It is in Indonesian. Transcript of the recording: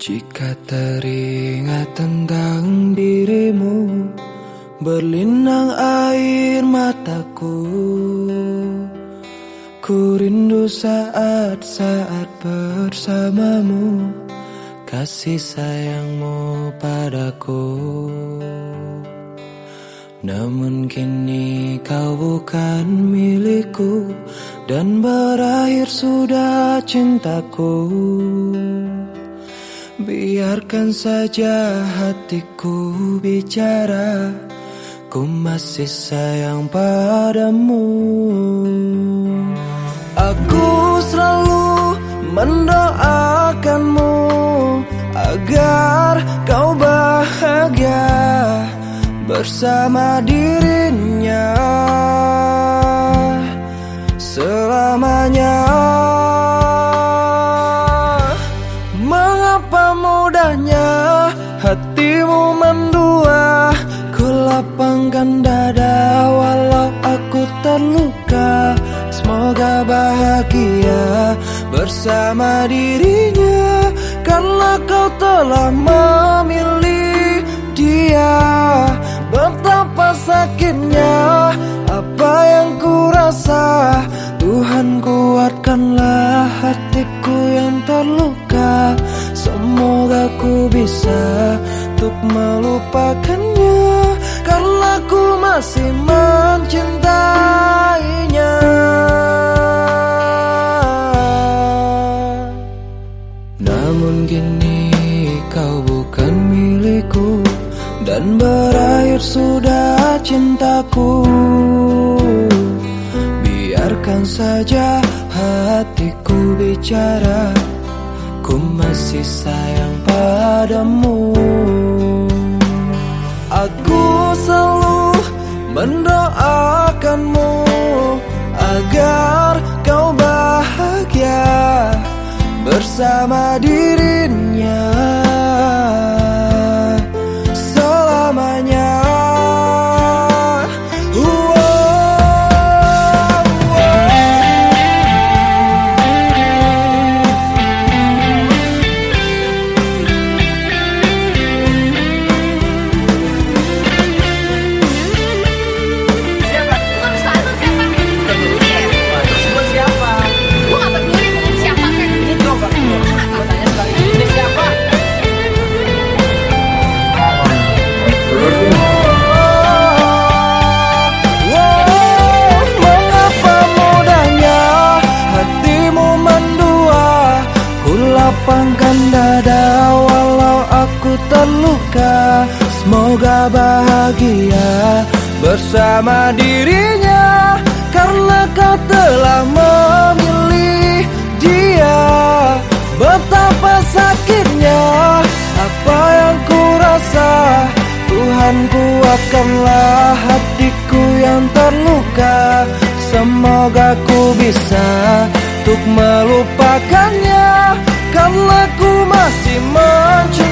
Jika teringat tentang dirimu Berlinang air mataku. Ku rindu saat-saat bersamamu Kasih sayangmu padaku. Namun kini kau bukan milikku Dan berakhir sudah cintaku Biarkan saja hatiku bicara Ku masih sayang padamu. Aku selalu mendoakanmu Agar kau bahagia bersama dirinya terluka Semoga bahagia bersama dirinya. Karena kau telah memilih dia. Betapa sakitnya apa yang ku rasa Tuhan kuatkanlah hatiku yang terluka. Semoga ku bisa untuk melupakannya Karena ku masih mencintainya. Namun kini kau bukan milikku Dan berakhir sudah cintaku. Biarkan saja hatiku bicara Ku masih sayang padamu. Aku selalu mendoakanmu Agar kau bahagia bersama dirinya terluka Semoga bahagia bersama dirinya Karena kau telah memilih dia. Betapa sakitnya apa yang ku rasa Tuhan kuatkanlah hatiku yang terluka. Semoga ku bisa untuk melupakannya karena ku masih mencintai